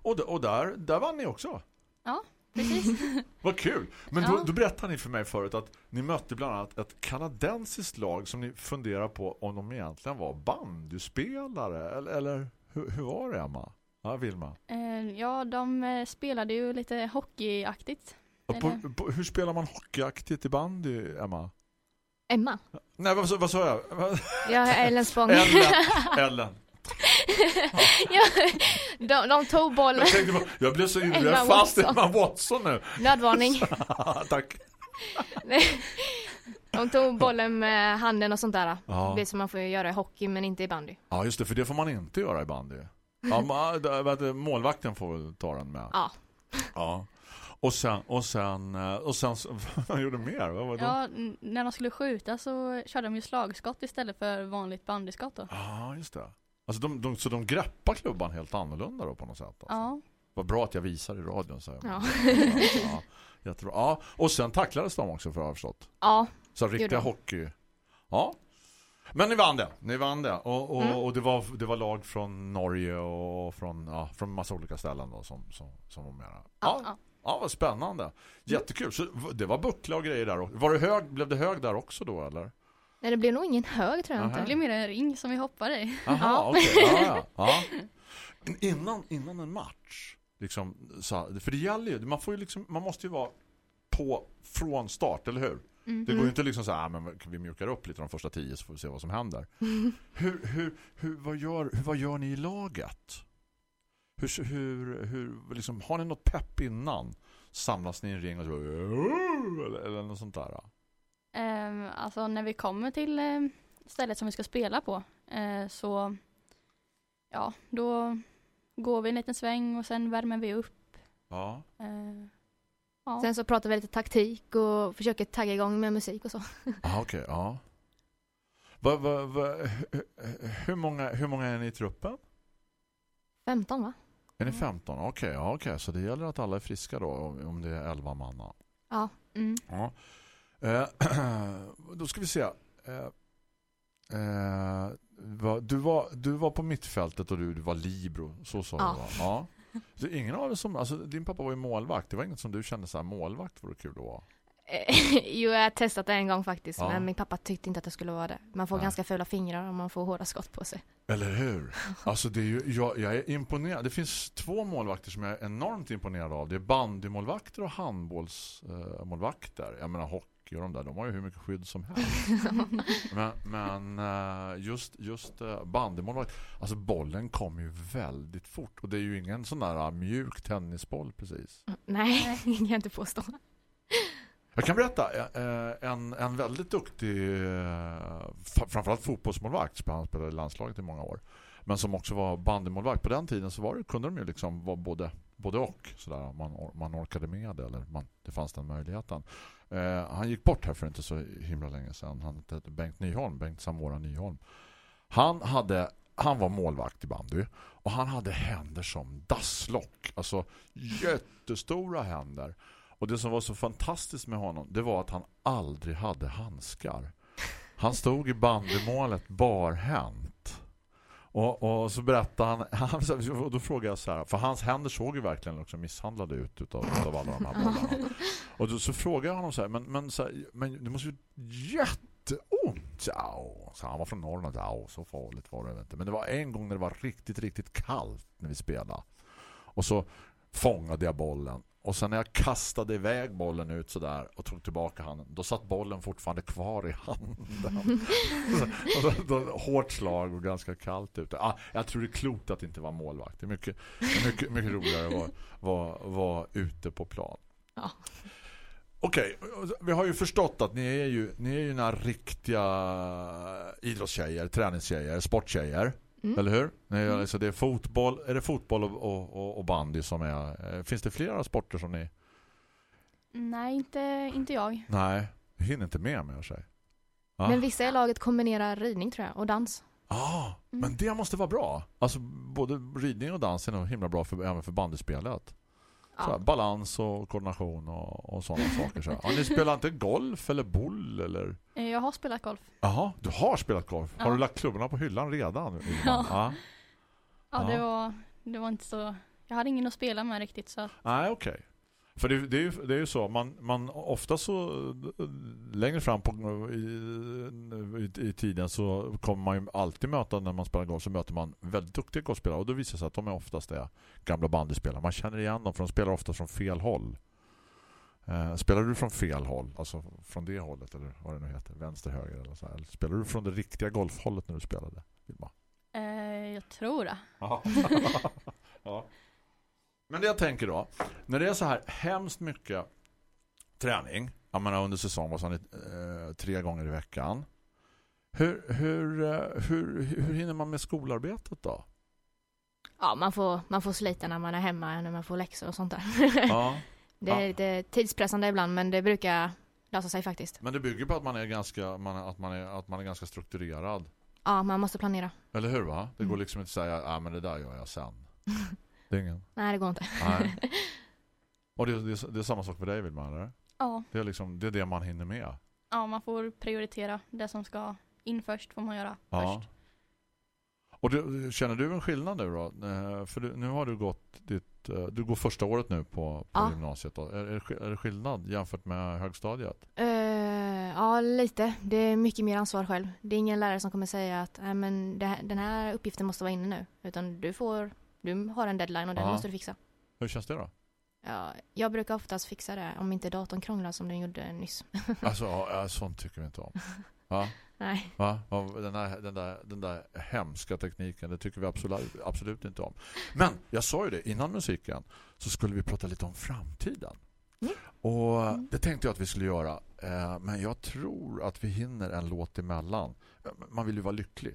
Och, och där, där vann ni också.
Ja, precis.
Vad kul! Men
Ja.
då, då berättade ni för mig förut att ni mötte bland annat ett kanadensiskt lag som ni funderar på om de egentligen var bandyspelare. Eller, eller hur, hur var det, Emma? Ja, Vilma.
Eh, ja, de eh, spelade ju lite hockeyaktigt.
På, på, hur spelar man hockeyaktigt i bandy, Emma?
Emma.
Nej, vad, vad sa jag?
Jag är Ellen Spång.
Ellen. Ellen.
Ja, de, de tog bollen.
Jag, tänkte på, jag blev så ivrig. Jag är fast i
Watson.
Emma Watson nu.
Nödvarning.
Tack.
De tog bollen med handen och sånt där.
Ja.
Det som man får göra i hockey men inte i bandy.
Ja, just det. För det får man inte göra i bandy. Ja, målvakten får väl ta den med.
Ja.
Ja. Och sen, och sen, eh, och sen, vad gjorde de mer? Vad var det?
Ja, när de skulle skjuta så körde de ju slagskott istället för vanligt bandyskott då.
Ja, just det. Alltså de, de, så de greppar klubban helt annorlunda då på något sätt? Alltså.
Ja,
Vad bra att jag visar i radion. Så.
Ja.
ja, jättebra. Ja, och sen tacklades de också för att har förstått.
Ja,
Så riktiga hockey. Ja. Men ni vann det. Ni vann det. Och, och,
Mm.
och det, var, det var lag från Norge och från, ja, från massa olika ställen då, som, som, som var med. Ja,
ja,
ja.
ja.
vad spännande. Jättekul. Så det var buckla och grejer där. också. Var det hög, blev det hög där också då, eller?
Nej det blev nog ingen hög tror jag
Aha.
Det
inte.
blir mer en ring som vi hoppar i.
Aha,
Ja.
okej. Ja, ja. Innan, innan en match, liksom, så, för det gäller ju, man, får ju liksom, man måste ju vara på från start, eller hur?
Mm.
Det går ju inte liksom så här, "Ah, men vi mjukar upp lite de första tio så får vi se vad som händer. Hur, hur, hur, vad, gör, hur, vad gör ni i laget? Hur, hur, hur liksom, har ni något pepp innan? Samlas ni i en ring och så, eller, eller något sånt där?
Ehm, alltså när vi kommer till eh, stället som vi ska spela på eh, så ja, då går vi en liten sväng och sen värmer vi upp.
Ja.
Eh, ja.
Sen så pratar vi lite taktik och försöker tagga igång med musik och så.
Ah, okej, ja. Va, va, va, hur, många, hur många är ni i truppen?
15 va?
Är ni 15? Okej, ja, okej. Så det gäller att alla är friska då, om om det är 11 manna.
Ja.
Mm.
Ja. Eh, då ska vi se. Eh, eh, du, var, du var på mittfältet och du, du var libero. Så sa
Ja.
du va? Ja. Så ingen av som, alltså, din pappa var ju målvakt. Det var inget som du kände så här, målvakt vore kul att vara.
jo, jag har testat det en gång faktiskt,
Ja.
men min pappa tyckte inte att det skulle vara det. Man får
Nej.
ganska fula fingrar om man får hårda skott på sig.
Eller hur? Alltså det är ju, jag, jag är imponerad. Det finns två målvakter som jag är enormt imponerad av. Det är bandymålvakter och handbollsmålvakter. Jag menar hockey och de där, de har ju hur mycket skydd som helst. men men eh, just, just uh, bandymålvakt, alltså bollen kommer ju väldigt fort. Och det är ju ingen sån där eh, mjuk tennisboll precis.
Nej, det kan jag inte påstå.
Jag kan berätta, eh, en, en väldigt duktig eh, framförallt fotbollsmålvakt, han spelade i landslaget i många år. Men som också var bandymålvakt. På den tiden så var det, kunde de ju liksom vara både, både och. Sådär, om man, or- man orkade med det, eller man, det fanns den möjligheten. Eh, han gick bort här för inte så himla länge sedan. Han hette Bengt Nyholm, Bengt Samora Nyholm. Han, hade, han var målvakt i bandy och han hade händer som dasslock. Alltså jättestora händer. Och det som var så fantastiskt med honom det var att han aldrig hade handskar. Han stod i bandymålet barhänt. Och, och så berättade han, han och då frågade jag så här, för hans händer såg ju verkligen också misshandlade ut utav, utav alla de här bollarna. Och då så frågade jag honom så här, men, men, så här, men det måste ju jätteont. Ja, så han var från Norrland, ja, så farligt var det inte. Men det var en gång när det var riktigt, riktigt kallt när vi spelade. Och så fångade jag bollen. Och sen när jag kastade iväg bollen ut så där och tog tillbaka handen, då satt bollen fortfarande kvar i handen. och då, då, hårt slag och ganska kallt ute. Ah, jag tror det är klokt att inte var målvakt. Det är mycket, mycket, mycket roligare att vara, vara, vara ute på plan.
Ja.
Okej, vi har ju förstått att ni är ju, ni är ju några riktiga idrottstjejer, träningstjejer, sporttjejer.
Mm.
Eller hur? Nej, alltså det är fotboll, är det fotboll och, och, och bandy som är... eh, Finns det flera sporter som ni...
Nej, inte, inte jag.
Nej, vi hinner inte med med sig. Ja.
Men vissa i laget kombinerar ridning tror jag, och dans.
Ah, men det måste vara bra. Alltså både ridning och dans är nog himla bra för, även för bandyspelet. Så balans och koordination och, och sådana saker. Så. Ja, ni spelar inte golf eller boll eller...
Eh, Jag har spelat golf.
Jaha, du har spelat golf. Har du lagt klubborna på hyllan redan?
Ja.
ja.
Det, var, det var inte så... Jag hade ingen att spela med riktigt så att,
Nej, okej. För det, det, är ju, det är ju så, man, man ofta så längre fram på, i, i, i tiden så kommer man ju alltid möta, när man spelar golf så möter man väldigt duktiga golfspelare och då visar det sig att de är oftast är gamla bandyspelare. Man känner igen dem för de spelar ofta från fel håll. Eh, spelar du från fel håll, alltså från det hållet eller vad det nu heter, vänster, höger eller så här, spelar du från det riktiga golfhållet när du spelade? Vilma?
eh, jag tror det.
Ja. Men det jag tänker då, när det är så här hemskt mycket träning, jag menar under säsong var det eh, tre gånger i veckan. Hur, hur, eh, hur, hur hinner man med skolarbetet då?
Ja, man får, man får slita när man är hemma, när man får läxor och sånt där.
Ja.
Det är
Ja.
lite tidspressande ibland men det brukar lösa sig faktiskt.
Men det bygger på att man är ganska, man, att, man är, att man är ganska strukturerad.
Ja, man måste planera.
Eller hur va? Det går
Mm.
liksom inte att säga, ja men det där gör jag sen. Det är ingen.
Nej, det går inte.
Nej. Och det, det, är- det är samma sak för dig Vilma, eller?
Ja,
Det är liksom, det är det man hinner med.
ja, man får prioritera. Det som ska in först får man göra
Ja.
först.
Och du, känner du en skillnad nu då? Eh, För du, nu har du gått ditt, eh, du går första året nu på, på
Ja.
gymnasiet. Då. Är, är, är det skillnad jämfört med högstadiet?
Eh, ja, lite. Det är mycket mer ansvar själv. Det är ingen lärare som kommer säga att Nej, men det den här uppgiften måste vara inne nu. Utan du får, du har en deadline och den
Ja.
måste du fixa.
Hur känns det då?
Ja, jag brukar oftast fixa det om inte datorn krånglar som den gjorde nyss.
Alltså, ja, sånt tycker vi inte om. Va?
Nej.
Va? Den, där, den, där, den där hemska tekniken, det tycker vi absolut, absolut inte om. Men jag sa ju det, innan musiken så skulle vi prata lite om framtiden.
Mm.
Och
Mm.
det tänkte jag att vi skulle göra. Eh, men jag tror att vi hinner en låt emellan. Man vill ju vara lycklig.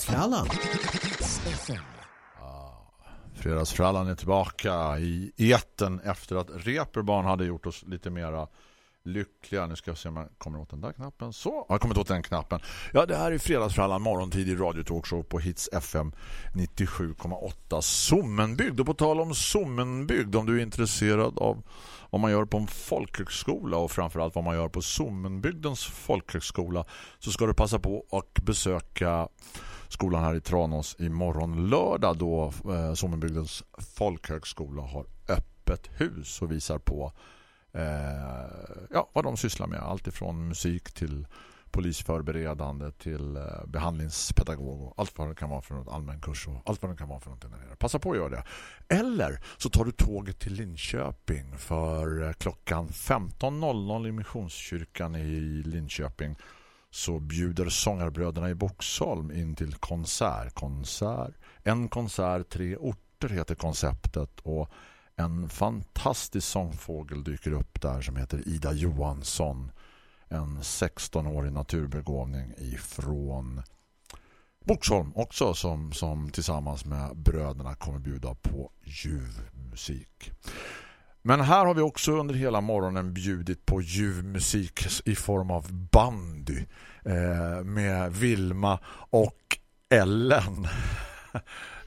Fredagsfrallan.
Fredagsfrallan är tillbaka i eten efter att Reeperbahn hade gjort oss lite mera lyckliga. Nu ska jag se om jag kommer åt den där knappen. Så, jag har kommit åt den knappen. Ja, det här är Fredagsfrallan, morgontid i radiotalkshow på Hits FM 97,8 Sommenbygd. Och på tal om Sommenbygd, om du är intresserad av vad man gör på en folkhögskola och framförallt vad man gör på Sommenbygdens folkhögskola så ska du passa på att besöka skolan här i Tranås imorgon lördag då eh, Sommenbygdens folkhögskola har öppet hus och visar på eh, ja, vad de sysslar med. Allt ifrån musik till polisförberedande till eh, behandlingspedagog och allt vad det kan vara för något allmän kurs och allt vad det kan vara för någonting där nere. Passa på att göra det. Eller så tar du tåget till Linköping för eh, klockan 15.00 i Missionskyrkan i Linköping så bjuder sångarbröderna i Boxholm in till konsert. Konsert. En konsert, tre orter heter konceptet och en fantastisk sångfågel dyker upp där som heter Ida Johansson. En 16-årig naturbegåvning ifrån Boxholm också som, som tillsammans med bröderna kommer bjuda på ljuvmusik. Men här har vi också under hela morgonen bjudit på ljuvmusik i form av bandy eh, med Vilma och Ellen.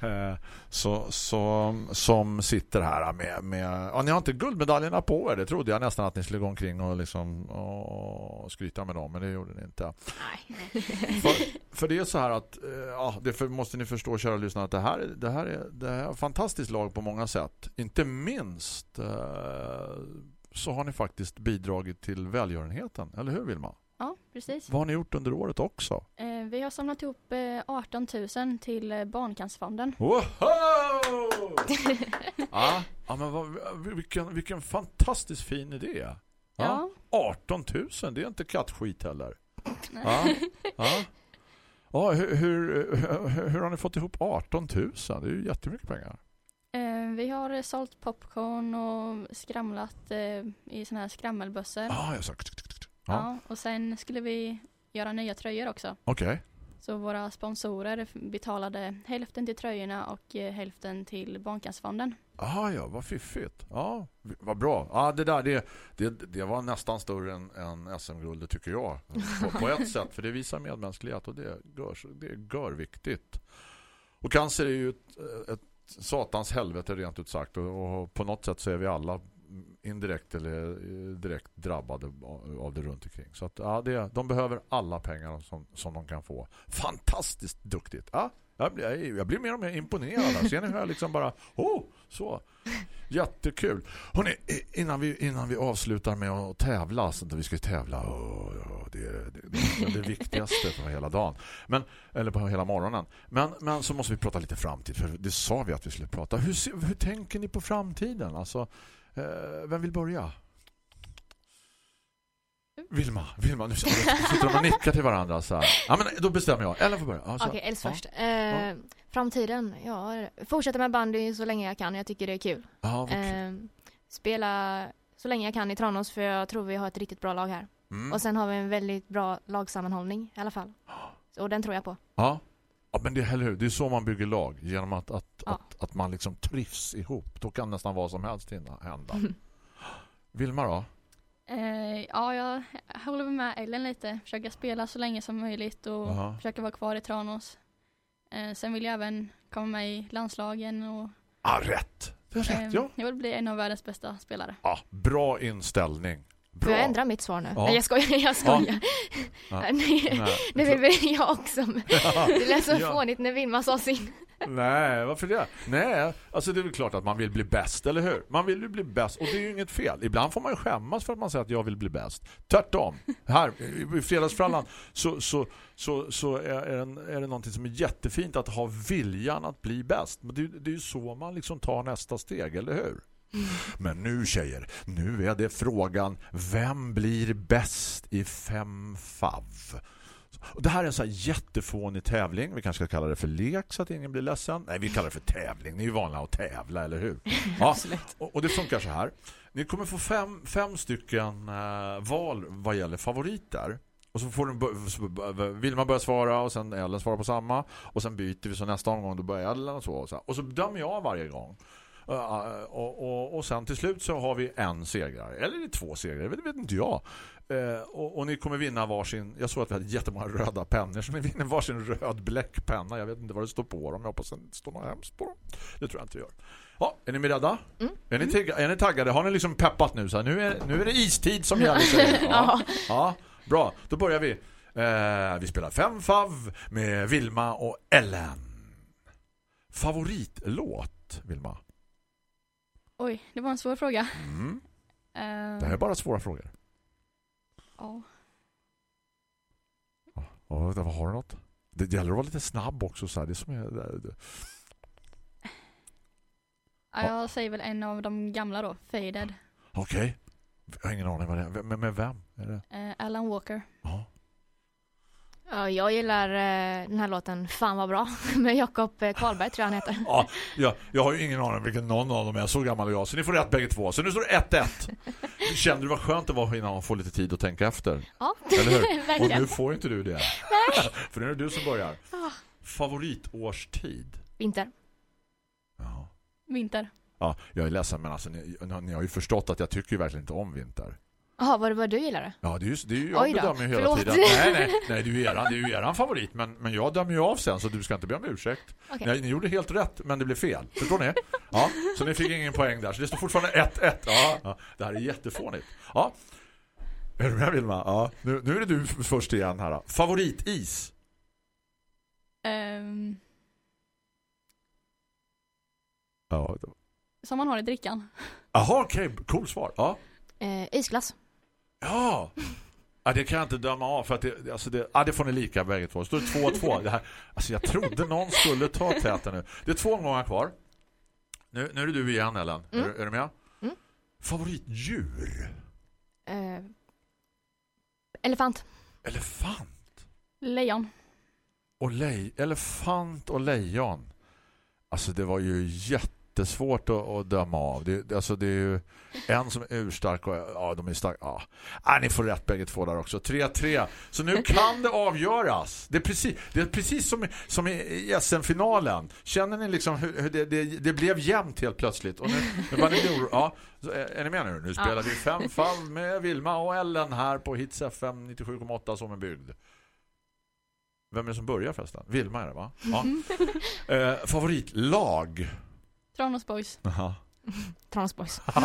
Eh, så, så, som sitter här med, med ja, ni har inte guldmedaljerna på er, det trodde jag nästan att ni skulle gå omkring och liksom och skryta med dem, men det gjorde ni inte.
Nej.
För, för det är så här att eh, ja, det för, måste ni förstå kära lyssnare att det här, det här är det här är ett fantastiskt lag på många sätt. Inte minst eh, så har ni faktiskt bidragit till välgörenheten, eller hur Vilma?
Ja, precis.
Vad har ni gjort under året också?
Eh, vi har samlat ihop eh, 18 000 till eh, Barncancerfonden.
Woho! ja, ja, men vad, vilken, vilken fantastiskt fin idé. Ja.
Ja.
18 000, det är inte kattskit heller. Ja, ja. Ja, hur, hur, hur, hur har ni fått ihop 18 000? Det är ju jättemycket pengar.
Eh, vi har eh, sålt popcorn och skramlat i såna här skrammelbössor.
Ah, jag sa...
Ja.
Ja.
och sen skulle vi göra nya tröjor också.
Okej.
Så våra sponsorer betalade hälften till tröjorna och eh, hälften till Barncancerfonden.
Ah, ja, vad fiffigt. Ja, vad bra. Ja, det där, det, det, det var nästan större än, än SM-guld, det tycker jag. På, på ett sätt, för det visar medmänsklighet och det gör, det gör viktigt. Och cancer är ju ett, ett satans helvete rent ut sagt och, och på något sätt så är vi alla indirekt eller eh, direkt drabbade av det runt omkring. Så att, ja, det, de behöver alla pengar som, som de kan få. Fantastiskt duktigt. Ja, jag, blir, jag blir mer och mer imponerad. Här. Ser ni hur jag liksom bara, oh, så. Jättekul. Hörrni, innan vi, innan vi avslutar med att tävla, så att vi ska tävla, oh, oh, det, är, det, det är liksom det viktigaste på hela dagen. Men, eller på hela morgonen. Men, men så måste vi prata lite framtid, för det sa vi att vi skulle prata. Hur, hur tänker ni på framtiden? Alltså, vem vill börja? Vilma, Vilma, nu sitter de och nickar till varandra så här. Ja, men då bestämmer jag. Ellen får börja. Ja.
Okej, Els
Ja.
först. Eh, Framtiden, ja, fortsätta med bandy så länge jag kan. Jag tycker det är kul.
Ja, kul.
Eh, spela så länge jag kan i Tranås för jag tror vi har ett riktigt bra lag här.
Mm.
Och sen har vi en väldigt bra lagsammanhållning i alla fall. Och den tror jag på.
Ja. Ja, men det är, eller hur? det är så man bygger lag. Genom att, att,
Ja.
att, att man liksom trivs ihop. Då kan nästan vad som helst hända. Vilma då?
Eh, ja, jag håller med Ellen lite. Försöka spela så länge som möjligt och
Aha.
försöka vara kvar i Tranås. Eh, sen vill jag även komma med i landslagen och
Ah, rätt. Det är
eh,
rätt, ja.
jag vill bli en av världens bästa spelare.
ja. Bra inställning. Bra.
Får jag ändra mitt svar nu?
Ja.
Nej, jag skojar. Jag skojar.
Ja.
Nej,
Nej.
det vill väl jag också. Det lät så
Ja.
fånigt när Vilma sa sin.
Nej, varför det? Nej, alltså det är väl klart att man vill bli bäst, eller hur? Man vill ju bli bäst och det är ju inget fel. Ibland får man ju skämmas för att man säger att jag vill bli bäst. Tvärtom. Här, i fredagsfrallan så, så, så, så är, är, det, är det någonting som är jättefint att ha viljan att bli bäst. Men det, det är ju så man liksom tar nästa steg, eller hur? Men nu tjejer, nu är det frågan vem blir bäst i fem fav? Det här är en sån här jättefånig tävling. Vi kanske ska kalla det för lek så att ingen blir ledsen. Nej, vi kallar det för tävling. Ni är ju vana att tävla, eller hur? Ja, och, och det funkar så här. Ni kommer få fem, fem stycken eh, val vad gäller favoriter. Och så får du så vill man börja svara och sen Ellen svarar på samma. Och sen byter vi så nästa omgång då börjar Ellen och så. Och så, och så dömer jag varje gång. Uh, och, och, och sen till slut så har vi en segrare. Eller är det två segrare? Det vet inte jag. Eh, och, och ni kommer vinna varsin jag såg att vi hade jättemånga röda pennor så ni vinner varsin röd bläckpenna. Jag vet inte vad det står på dem. Jag hoppas att det inte står något hemskt på dem. Det tror jag inte det gör. Ja, är ni med rädda? Är, ni är ni taggade? Har ni liksom peppat nu? Så här, nu, är, nu är det istid som gäller. Ja. ja, bra. Då börjar vi. Eh, vi spelar fem fav med Vilma och Ellen. Favoritlåt, Vilma?
Oj, det var en svår fråga.
Mm.
Eh,
Det här är bara svåra frågor.
ja.
Vänta, vad har du något? Det gäller att vara lite snabb också. Så här. Det som är, det.
Ja, jag säger väl en av de gamla då, Faded.
Okej. Jag har ingen aning vad det är. Men med vem? Är det?
Eh, Alan Walker.
Ja.
Ja, jag gillar eh, den här låten Fan vad bra med Jakob eh, Karlberg tror jag han heter.
Ja, jag, jag har ju ingen aning vilken någon av dem är. Så gammal är jag. Så ni får rätt bägge två. Så nu står det 1-1. Kände du vad skönt det var innan man får lite tid att tänka efter?
Ja,
Eller hur? Och
verkligen.
nu får inte du det. För nu är det du som börjar. Favoritårstid?
Vinter.
Ja.
Vinter.
Ja, jag är ledsen men alltså, ni, ni har ju förstått att jag tycker verkligen inte om vinter.
Jaha, vad det var du gillade?
Ja, det är ju, det är ju jag bedömer ju hela
förlåt.
tiden. Nej, nej, nej, det är ju eran, det är ju eran favorit, men, men jag dömer ju av sen så du ska inte be om ursäkt.
Okej.
Ni, ni gjorde helt rätt, men det blev fel. Förstår ni? Ja, så ni fick ingen poäng där. Så det står fortfarande 1-1. Ja, ja, det här är jättefånigt. Ja. Är du med, Vilma? Ja. Nu, nu är det du först igen här. då. Favoritis?
Ehm,
Ja.
som man har i drickan.
Jaha, okej. Cool svar. Ja.
Eh, isglass.
Ja. Ja, det kan jag inte döma av för att det, alltså det, ja, det får ni lika bägge två. Det står 2-2. Det här, alltså jag trodde någon skulle ta täten nu. Det är två omgångar kvar. Nu, nu är det du igen, Ellen.
Mm.
Är, du- är du med?
Mm.
Favoritdjur?
Eh, elefant.
Elefant.
Lejon.
Och lej, elefant och lejon. Alltså det var ju jättesvårt att, att döma av. Det, alltså det är ju en som är urstark och ja, de är starka. Ja. Ah, ni får rätt bägge två där också. 3-3. Så nu kan det avgöras. Det är precis, det är precis som, som i, SM-finalen. Känner ni liksom hur, hur det, det, det blev jämnt helt plötsligt. Och nu, nu var ni oro, ja, så är, är ni med nu? Nu spelar vi fem fall med Vilma och Ellen här på Hits FM 97,8 som en bygd. Vem är det som börjar förresten? Vilma är det va? Ja. Eh, favoritlag?
Tranås Boys.
Jaha.
Transports.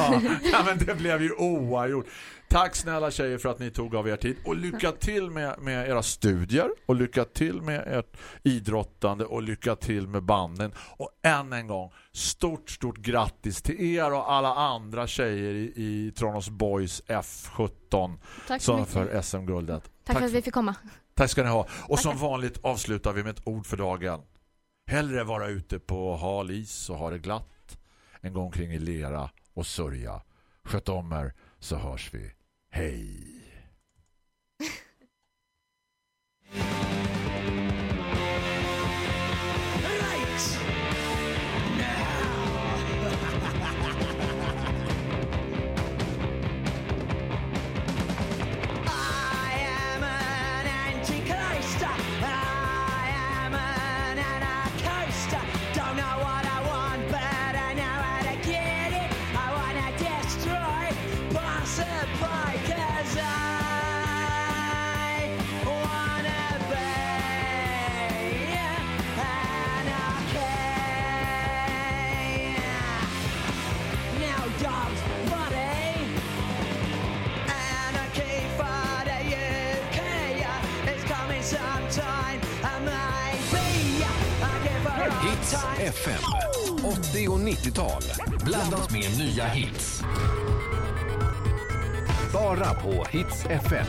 ja, men det blev ju oavgjort. Tack snälla tjejer för att ni tog av er tid. Och lycka till med, med era studier. Och lycka till med ert idrottande. Och lycka till med banden. Och än en gång, stort, stort grattis till er och alla andra tjejer i, i Tranås Boys F17
Tack så mycket.
för SM-guldet.
Tack, för att vi fick komma.
Tack ska ni ha. Och
Tackar.
som vanligt avslutar vi med ett ord för dagen. Hellre vara ute på hal is och ha det glatt än gå omkring i lera och sörja. Sköt om er så hörs vi. Hej!
80 och 90-tal. Blandat med nya hits. Bara på Hits FM.